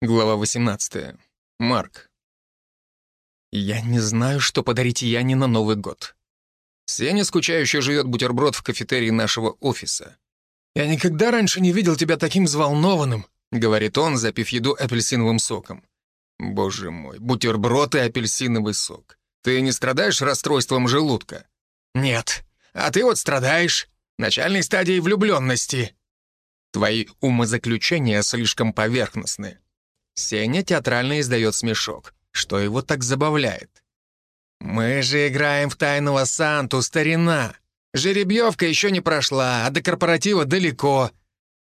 Глава 18. Марк. Я не знаю, что подарить Яне на Новый год. Сеня скучающе жует бутерброд в кафетерии нашего офиса. «Я никогда раньше не видел тебя таким взволнованным», — говорит он, запив еду апельсиновым соком. «Боже мой, бутерброд и апельсиновый сок. Ты не страдаешь расстройством желудка?» «Нет. А ты вот страдаешь. Начальной стадией влюбленности». «Твои умозаключения слишком поверхностны», Сеня театрально издает смешок. Что его так забавляет? «Мы же играем в тайного Санту, старина. Жеребьевка еще не прошла, а до корпоратива далеко.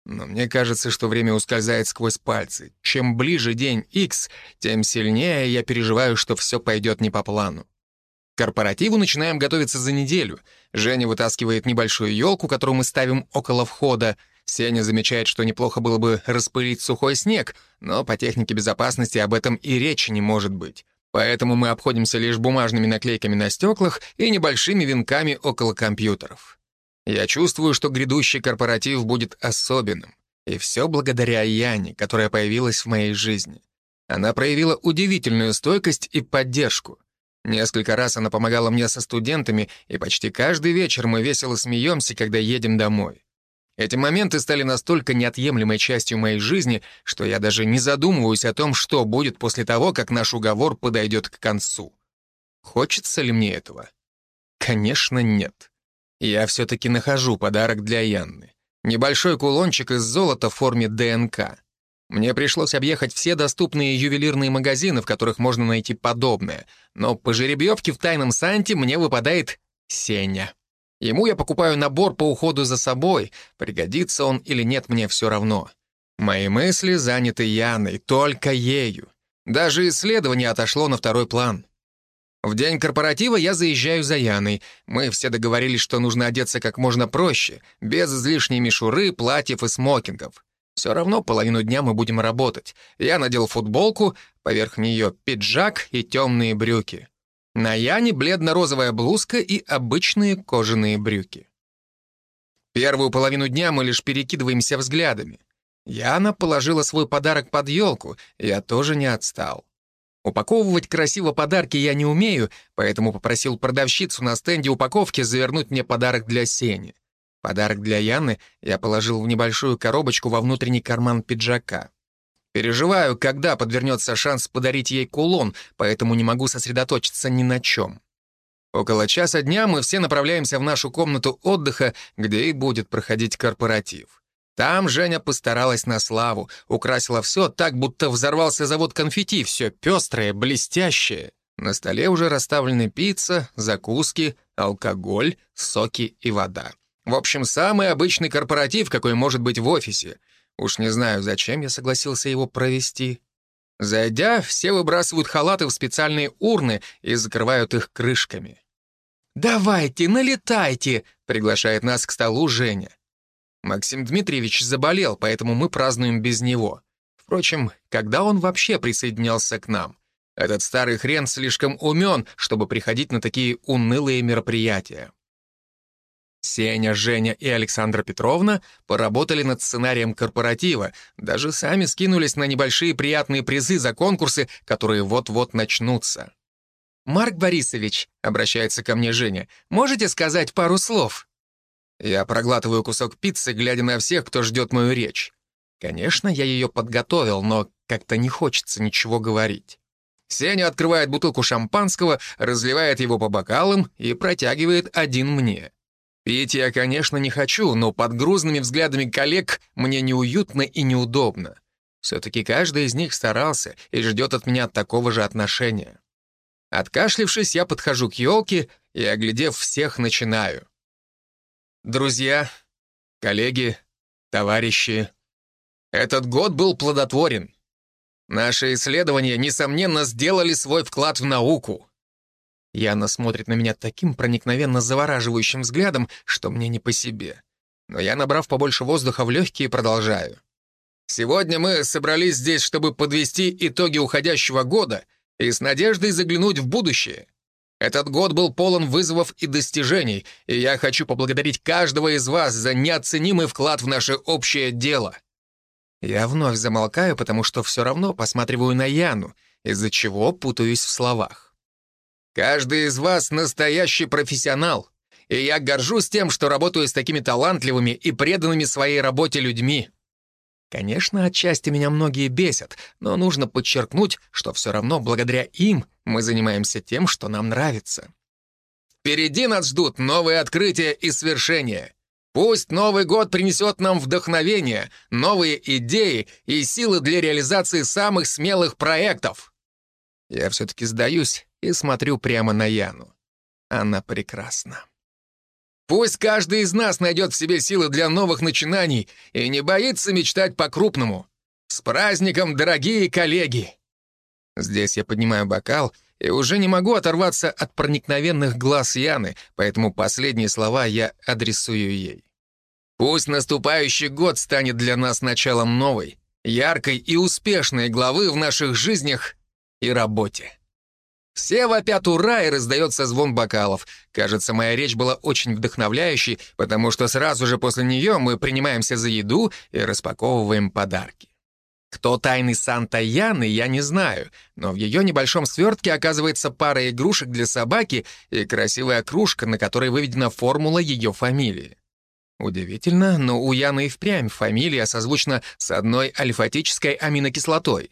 Но мне кажется, что время ускользает сквозь пальцы. Чем ближе день X, тем сильнее я переживаю, что все пойдет не по плану. К корпоративу начинаем готовиться за неделю. Женя вытаскивает небольшую елку, которую мы ставим около входа, Сеня замечает, что неплохо было бы распылить сухой снег, но по технике безопасности об этом и речи не может быть. Поэтому мы обходимся лишь бумажными наклейками на стеклах и небольшими венками около компьютеров. Я чувствую, что грядущий корпоратив будет особенным. И все благодаря Яне, которая появилась в моей жизни. Она проявила удивительную стойкость и поддержку. Несколько раз она помогала мне со студентами, и почти каждый вечер мы весело смеемся, когда едем домой. Эти моменты стали настолько неотъемлемой частью моей жизни, что я даже не задумываюсь о том, что будет после того, как наш уговор подойдет к концу. Хочется ли мне этого? Конечно, нет. Я все-таки нахожу подарок для Янны. Небольшой кулончик из золота в форме ДНК. Мне пришлось объехать все доступные ювелирные магазины, в которых можно найти подобное, но по жеребьевке в тайном Санте мне выпадает Сеня. Ему я покупаю набор по уходу за собой, пригодится он или нет, мне все равно. Мои мысли заняты Яной, только ею. Даже исследование отошло на второй план. В день корпоратива я заезжаю за Яной. Мы все договорились, что нужно одеться как можно проще, без излишней мишуры, платьев и смокингов. Все равно половину дня мы будем работать. Я надел футболку, поверх нее пиджак и темные брюки. На Яне бледно-розовая блузка и обычные кожаные брюки. Первую половину дня мы лишь перекидываемся взглядами. Яна положила свой подарок под елку, я тоже не отстал. Упаковывать красиво подарки я не умею, поэтому попросил продавщицу на стенде упаковки завернуть мне подарок для Сени. Подарок для Яны я положил в небольшую коробочку во внутренний карман пиджака. Переживаю, когда подвернется шанс подарить ей кулон, поэтому не могу сосредоточиться ни на чем. Около часа дня мы все направляемся в нашу комнату отдыха, где и будет проходить корпоратив. Там Женя постаралась на славу, украсила все так, будто взорвался завод конфетти, все пестрое, блестящее. На столе уже расставлены пицца, закуски, алкоголь, соки и вода. В общем, самый обычный корпоратив, какой может быть в офисе — Уж не знаю, зачем я согласился его провести. Зайдя, все выбрасывают халаты в специальные урны и закрывают их крышками. «Давайте, налетайте!» — приглашает нас к столу Женя. Максим Дмитриевич заболел, поэтому мы празднуем без него. Впрочем, когда он вообще присоединялся к нам? Этот старый хрен слишком умен, чтобы приходить на такие унылые мероприятия. Сеня, Женя и Александра Петровна поработали над сценарием корпоратива, даже сами скинулись на небольшие приятные призы за конкурсы, которые вот-вот начнутся. «Марк Борисович», — обращается ко мне Женя, — «можете сказать пару слов?» Я проглатываю кусок пиццы, глядя на всех, кто ждет мою речь. Конечно, я ее подготовил, но как-то не хочется ничего говорить. Сеня открывает бутылку шампанского, разливает его по бокалам и протягивает один мне. Пить я, конечно, не хочу, но под грузными взглядами коллег мне неуютно и неудобно. Все-таки каждый из них старался и ждет от меня такого же отношения. Откашлившись, я подхожу к елке и, оглядев всех, начинаю. Друзья, коллеги, товарищи, этот год был плодотворен. Наши исследования, несомненно, сделали свой вклад в науку. Яна смотрит на меня таким проникновенно завораживающим взглядом, что мне не по себе. Но я, набрав побольше воздуха в легкие, продолжаю. Сегодня мы собрались здесь, чтобы подвести итоги уходящего года и с надеждой заглянуть в будущее. Этот год был полон вызовов и достижений, и я хочу поблагодарить каждого из вас за неоценимый вклад в наше общее дело. Я вновь замолкаю, потому что все равно посматриваю на Яну, из-за чего путаюсь в словах. «Каждый из вас настоящий профессионал, и я горжусь тем, что работаю с такими талантливыми и преданными своей работе людьми. Конечно, отчасти меня многие бесят, но нужно подчеркнуть, что все равно благодаря им мы занимаемся тем, что нам нравится. Впереди нас ждут новые открытия и свершения. Пусть Новый год принесет нам вдохновение, новые идеи и силы для реализации самых смелых проектов. Я все-таки сдаюсь и смотрю прямо на Яну. Она прекрасна. Пусть каждый из нас найдет в себе силы для новых начинаний и не боится мечтать по-крупному. С праздником, дорогие коллеги! Здесь я поднимаю бокал и уже не могу оторваться от проникновенных глаз Яны, поэтому последние слова я адресую ей. Пусть наступающий год станет для нас началом новой, яркой и успешной главы в наших жизнях и работе. Все вопят «Ура!» и раздается звон бокалов. Кажется, моя речь была очень вдохновляющей, потому что сразу же после нее мы принимаемся за еду и распаковываем подарки. Кто тайный Санта Яны, я не знаю, но в ее небольшом свертке оказывается пара игрушек для собаки и красивая кружка, на которой выведена формула ее фамилии. Удивительно, но у Яны и впрямь фамилия созвучна с одной альфатической аминокислотой.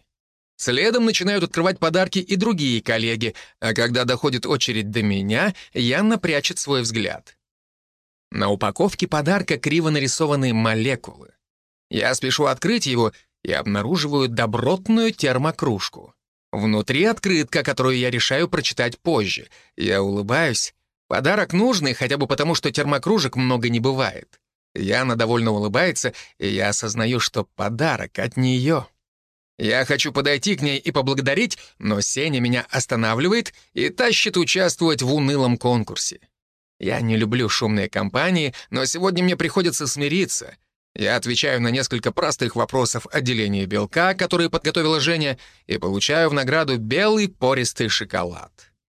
Следом начинают открывать подарки и другие коллеги, а когда доходит очередь до меня, Янна прячет свой взгляд. На упаковке подарка криво нарисованы молекулы. Я спешу открыть его и обнаруживаю добротную термокружку. Внутри открытка, которую я решаю прочитать позже. Я улыбаюсь. Подарок нужный, хотя бы потому, что термокружек много не бывает. Яна довольно улыбается, и я осознаю, что подарок от нее. Я хочу подойти к ней и поблагодарить, но Сеня меня останавливает и тащит участвовать в унылом конкурсе. Я не люблю шумные компании, но сегодня мне приходится смириться. Я отвечаю на несколько простых вопросов о делении белка, которые подготовила Женя, и получаю в награду белый пористый шоколад.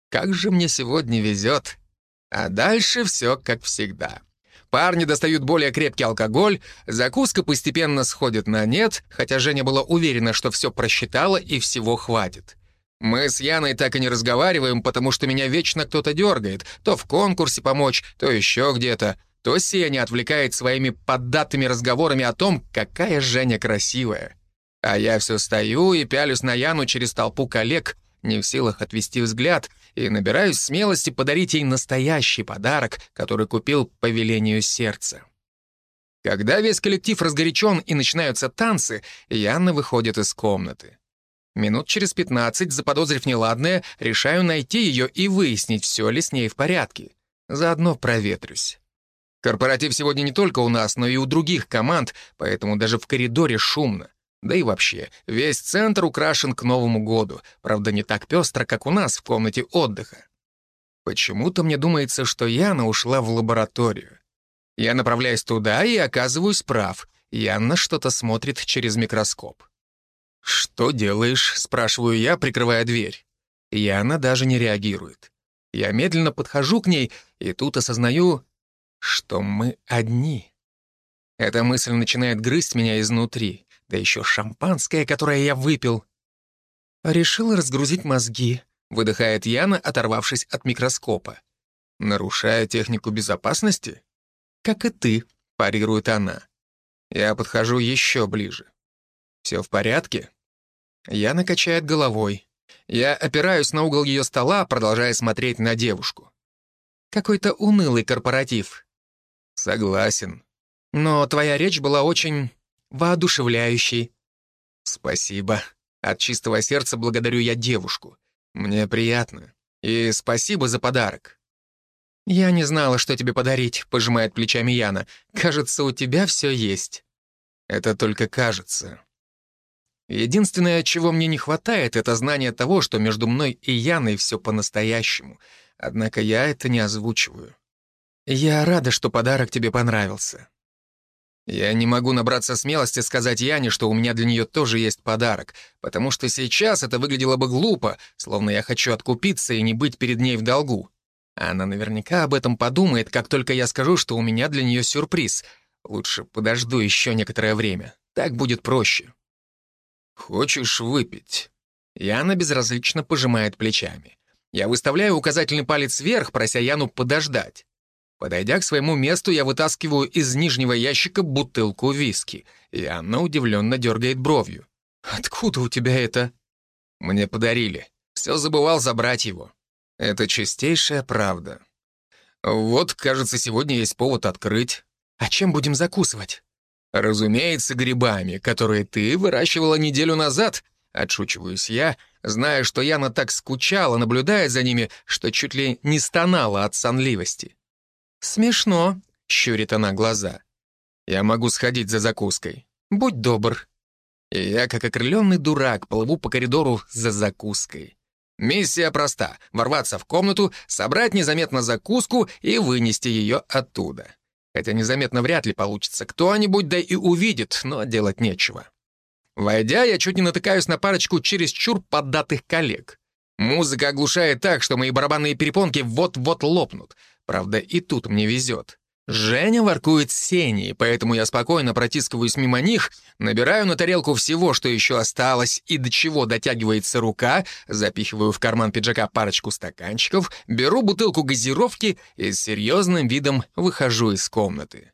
Как же мне сегодня везет. А дальше все как всегда. Парни достают более крепкий алкоголь, закуска постепенно сходит на нет, хотя Женя была уверена, что все просчитала и всего хватит. Мы с Яной так и не разговариваем, потому что меня вечно кто-то дергает, то в конкурсе помочь, то еще где-то, то Сеня отвлекает своими поддатыми разговорами о том, какая Женя красивая. А я все стою и пялюсь на Яну через толпу коллег, не в силах отвести взгляд, и набираюсь смелости подарить ей настоящий подарок, который купил по велению сердца. Когда весь коллектив разгорячен и начинаются танцы, Янна выходит из комнаты. Минут через пятнадцать, заподозрив неладное, решаю найти ее и выяснить, все ли с ней в порядке. Заодно проветрюсь. Корпоратив сегодня не только у нас, но и у других команд, поэтому даже в коридоре шумно. Да и вообще, весь центр украшен к Новому году, правда, не так пестро, как у нас в комнате отдыха. Почему-то мне думается, что Яна ушла в лабораторию. Я направляюсь туда и оказываюсь прав. Яна что-то смотрит через микроскоп. «Что делаешь?» — спрашиваю я, прикрывая дверь. Яна даже не реагирует. Я медленно подхожу к ней, и тут осознаю, что мы одни. Эта мысль начинает грызть меня изнутри да еще шампанское, которое я выпил. Решил разгрузить мозги, выдыхает Яна, оторвавшись от микроскопа. Нарушая технику безопасности? Как и ты, парирует она. Я подхожу еще ближе. Все в порядке? Яна качает головой. Я опираюсь на угол ее стола, продолжая смотреть на девушку. Какой-то унылый корпоратив. Согласен. Но твоя речь была очень воодушевляющий». «Спасибо. От чистого сердца благодарю я девушку. Мне приятно. И спасибо за подарок». «Я не знала, что тебе подарить», — пожимает плечами Яна. «Кажется, у тебя все есть». «Это только кажется». Единственное, чего мне не хватает, это знание того, что между мной и Яной все по-настоящему. Однако я это не озвучиваю. Я рада, что подарок тебе понравился. Я не могу набраться смелости сказать Яне, что у меня для нее тоже есть подарок, потому что сейчас это выглядело бы глупо, словно я хочу откупиться и не быть перед ней в долгу. Она наверняка об этом подумает, как только я скажу, что у меня для нее сюрприз. Лучше подожду еще некоторое время. Так будет проще. «Хочешь выпить?» Яна безразлично пожимает плечами. Я выставляю указательный палец вверх, прося Яну подождать. Подойдя к своему месту, я вытаскиваю из нижнего ящика бутылку виски, и Анна удивленно дергает бровью. «Откуда у тебя это?» «Мне подарили. Все забывал забрать его». Это чистейшая правда. Вот, кажется, сегодня есть повод открыть. А чем будем закусывать? Разумеется, грибами, которые ты выращивала неделю назад, отшучиваюсь я, зная, что Яна так скучала, наблюдая за ними, что чуть ли не стонала от сонливости. «Смешно», — щурит она глаза. «Я могу сходить за закуской. Будь добр». И я, как окрыленный дурак, плыву по коридору за закуской. Миссия проста — ворваться в комнату, собрать незаметно закуску и вынести ее оттуда. Хотя незаметно вряд ли получится. Кто-нибудь да и увидит, но делать нечего. Войдя, я чуть не натыкаюсь на парочку чересчур поддатых коллег. Музыка оглушает так, что мои барабанные перепонки вот-вот лопнут. Правда, и тут мне везет. Женя воркует с Сеней, поэтому я спокойно протискиваюсь мимо них, набираю на тарелку всего, что еще осталось, и до чего дотягивается рука, запихиваю в карман пиджака парочку стаканчиков, беру бутылку газировки и с серьезным видом выхожу из комнаты.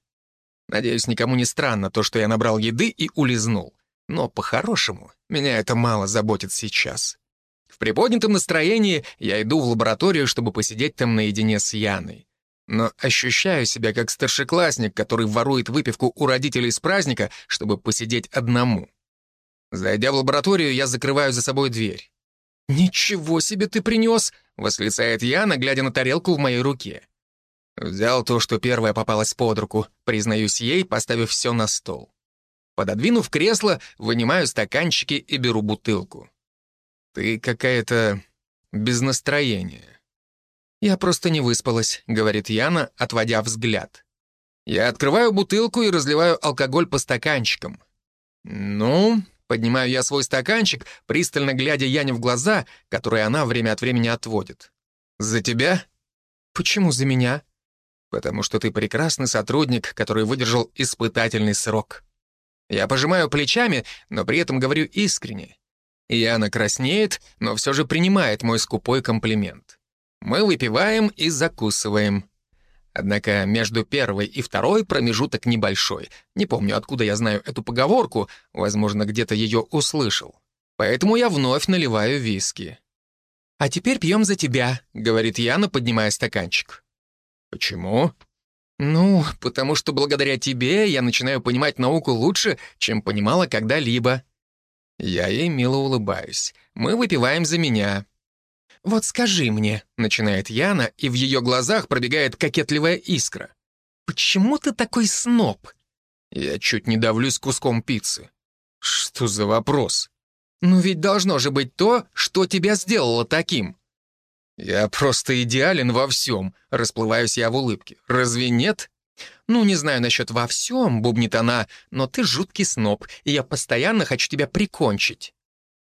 Надеюсь, никому не странно то, что я набрал еды и улизнул. Но по-хорошему меня это мало заботит сейчас. В приподнятом настроении я иду в лабораторию, чтобы посидеть там наедине с Яной. Но ощущаю себя как старшеклассник, который ворует выпивку у родителей с праздника, чтобы посидеть одному. Зайдя в лабораторию, я закрываю за собой дверь. «Ничего себе ты принес!» — восклицает Яна, глядя на тарелку в моей руке. Взял то, что первое попалось под руку, признаюсь ей, поставив все на стол. Пододвинув кресло, вынимаю стаканчики и беру бутылку. «Ты какая-то без настроения». «Я просто не выспалась», — говорит Яна, отводя взгляд. Я открываю бутылку и разливаю алкоголь по стаканчикам. «Ну...» — поднимаю я свой стаканчик, пристально глядя Яне в глаза, которые она время от времени отводит. «За тебя?» «Почему за меня?» «Потому что ты прекрасный сотрудник, который выдержал испытательный срок». Я пожимаю плечами, но при этом говорю искренне. Яна краснеет, но все же принимает мой скупой комплимент. Мы выпиваем и закусываем. Однако между первой и второй промежуток небольшой. Не помню, откуда я знаю эту поговорку, возможно, где-то ее услышал. Поэтому я вновь наливаю виски. «А теперь пьем за тебя», — говорит Яна, поднимая стаканчик. «Почему?» «Ну, потому что благодаря тебе я начинаю понимать науку лучше, чем понимала когда-либо». Я ей мило улыбаюсь. Мы выпиваем за меня. «Вот скажи мне», — начинает Яна, и в ее глазах пробегает кокетливая искра. «Почему ты такой сноб?» Я чуть не давлюсь куском пиццы. Что за вопрос? Ну ведь должно же быть то, что тебя сделало таким. Я просто идеален во всем, расплываюсь я в улыбке. Разве нет? «Ну, не знаю насчет во всем», — бубнит она, «но ты жуткий сноб, и я постоянно хочу тебя прикончить».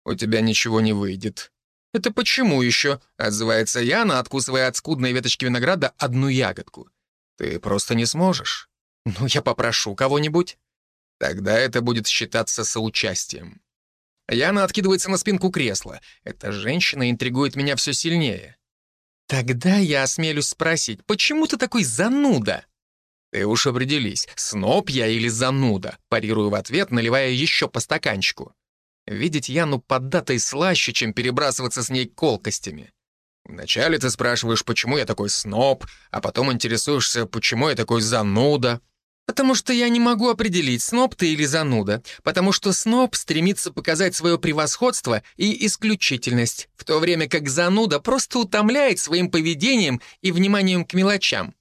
«У тебя ничего не выйдет». «Это почему еще?» — отзывается Яна, откусывая от скудной веточки винограда одну ягодку. «Ты просто не сможешь». «Ну, я попрошу кого-нибудь». «Тогда это будет считаться соучастием». Яна откидывается на спинку кресла. Эта женщина интригует меня все сильнее. «Тогда я осмелюсь спросить, почему ты такой зануда?» «Ты уж определись, сноб я или зануда?» Парирую в ответ, наливая еще по стаканчику. Видеть Яну поддатой слаще, чем перебрасываться с ней колкостями. Вначале ты спрашиваешь, почему я такой сноб, а потом интересуешься, почему я такой зануда. Потому что я не могу определить, сноб ты или зануда. Потому что сноб стремится показать свое превосходство и исключительность, в то время как зануда просто утомляет своим поведением и вниманием к мелочам.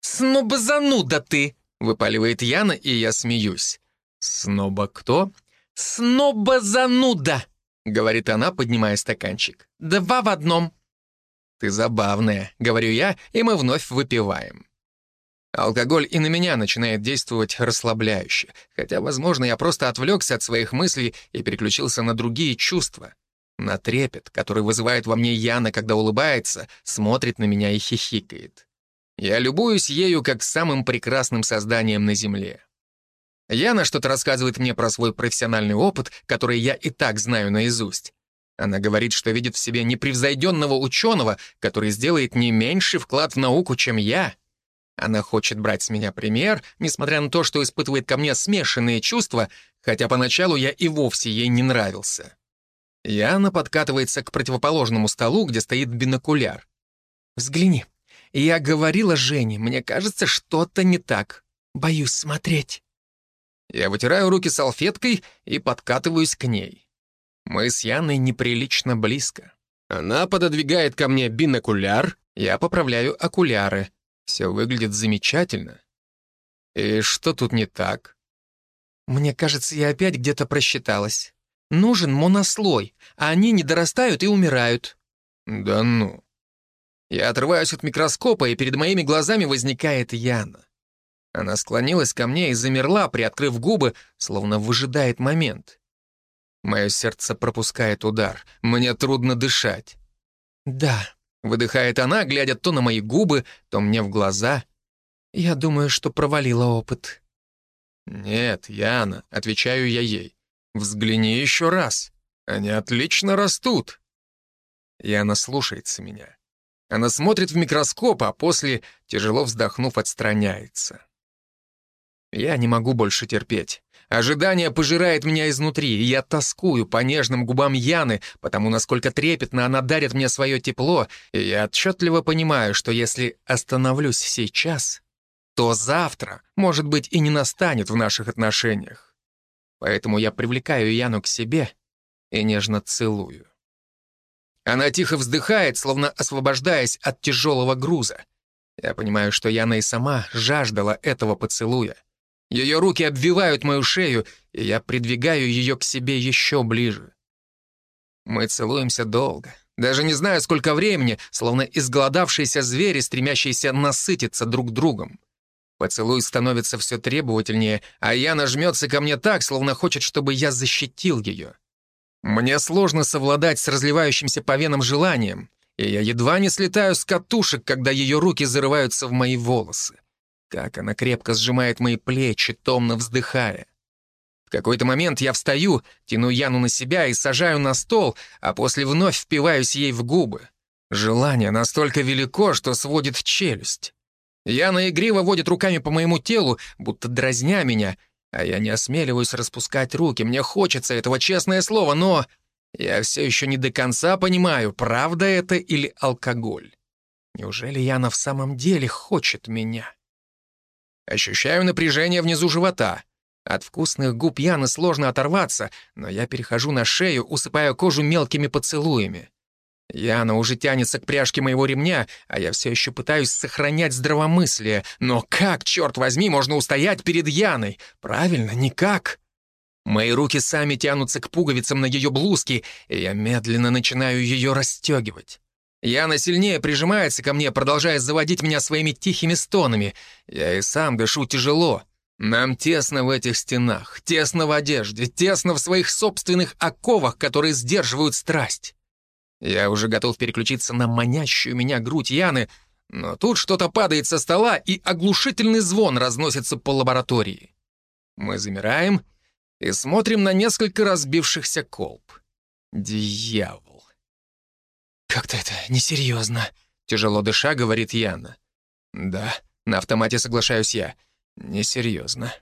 «Снобозануда ты!» — выпаливает Яна, и я смеюсь. «Сноба кто?» «Снобозануда!» — говорит она, поднимая стаканчик. «Два в одном». «Ты забавная», — говорю я, и мы вновь выпиваем. Алкоголь и на меня начинает действовать расслабляюще, хотя, возможно, я просто отвлекся от своих мыслей и переключился на другие чувства. На трепет, который вызывает во мне Яна, когда улыбается, смотрит на меня и хихикает. Я любуюсь ею как самым прекрасным созданием на Земле. Яна что-то рассказывает мне про свой профессиональный опыт, который я и так знаю наизусть. Она говорит, что видит в себе непревзойденного ученого, который сделает не меньший вклад в науку, чем я. Она хочет брать с меня пример, несмотря на то, что испытывает ко мне смешанные чувства, хотя поначалу я и вовсе ей не нравился. Яна подкатывается к противоположному столу, где стоит бинокуляр. «Взгляни. Я говорила Жене, мне кажется, что-то не так. Боюсь смотреть». Я вытираю руки салфеткой и подкатываюсь к ней. Мы с Яной неприлично близко. Она пододвигает ко мне бинокуляр, я поправляю окуляры. Все выглядит замечательно. И что тут не так? Мне кажется, я опять где-то просчиталась. Нужен монослой, а они не дорастают и умирают. Да ну. Я отрываюсь от микроскопа, и перед моими глазами возникает Яна. Она склонилась ко мне и замерла, приоткрыв губы, словно выжидает момент. Мое сердце пропускает удар. Мне трудно дышать. «Да», — выдыхает она, глядя то на мои губы, то мне в глаза. «Я думаю, что провалила опыт». «Нет, Яна», — отвечаю я ей. «Взгляни еще раз. Они отлично растут». Яна слушается меня. Она смотрит в микроскоп, а после, тяжело вздохнув, отстраняется. Я не могу больше терпеть. Ожидание пожирает меня изнутри, и я тоскую по нежным губам Яны, потому насколько трепетно она дарит мне свое тепло, и я отчетливо понимаю, что если остановлюсь сейчас, то завтра, может быть, и не настанет в наших отношениях. Поэтому я привлекаю Яну к себе и нежно целую. Она тихо вздыхает, словно освобождаясь от тяжелого груза. Я понимаю, что Яна и сама жаждала этого поцелуя. Ее руки обвивают мою шею, и я придвигаю ее к себе еще ближе. Мы целуемся долго. Даже не знаю, сколько времени, словно изголодавшиеся звери, стремящиеся насытиться друг другом. Поцелуй становится все требовательнее, а Яна жмется ко мне так, словно хочет, чтобы я защитил ее. Мне сложно совладать с разливающимся по венам желанием, и я едва не слетаю с катушек, когда ее руки зарываются в мои волосы. Как она крепко сжимает мои плечи, томно вздыхая. В какой-то момент я встаю, тяну Яну на себя и сажаю на стол, а после вновь впиваюсь ей в губы. Желание настолько велико, что сводит челюсть. Яна игриво водит руками по моему телу, будто дразня меня, а я не осмеливаюсь распускать руки. Мне хочется этого, честное слово, но я все еще не до конца понимаю, правда это или алкоголь. Неужели Яна в самом деле хочет меня? Ощущаю напряжение внизу живота. От вкусных губ Яны сложно оторваться, но я перехожу на шею, усыпая кожу мелкими поцелуями. Яна уже тянется к пряжке моего ремня, а я все еще пытаюсь сохранять здравомыслие. Но как, черт возьми, можно устоять перед Яной? Правильно, никак. Мои руки сами тянутся к пуговицам на ее блузке, и я медленно начинаю ее расстегивать. Яна сильнее прижимается ко мне, продолжая заводить меня своими тихими стонами. Я и сам дышу тяжело. Нам тесно в этих стенах, тесно в одежде, тесно в своих собственных оковах, которые сдерживают страсть. Я уже готов переключиться на манящую меня грудь Яны, но тут что-то падает со стола, и оглушительный звон разносится по лаборатории. Мы замираем и смотрим на несколько разбившихся колб. Дьявол. «Как-то это несерьезно», — тяжело дыша, говорит Яна. «Да», — на автомате соглашаюсь я. «Несерьезно».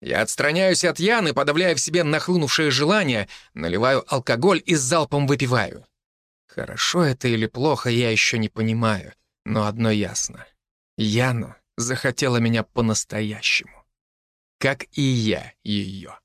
Я отстраняюсь от Яны, подавляя в себе нахлынувшее желание, наливаю алкоголь и залпом выпиваю. Хорошо это или плохо, я еще не понимаю, но одно ясно. Яна захотела меня по-настоящему. Как и я ее.